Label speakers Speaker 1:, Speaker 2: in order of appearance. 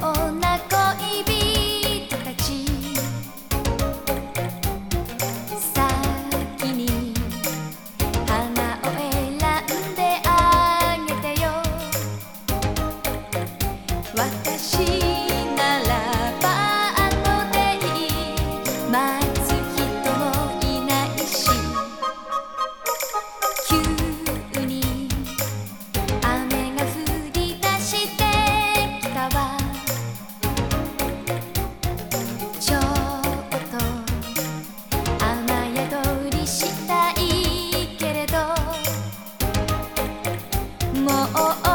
Speaker 1: ようなたち」「に花を選んであげてよ」「私 Oh.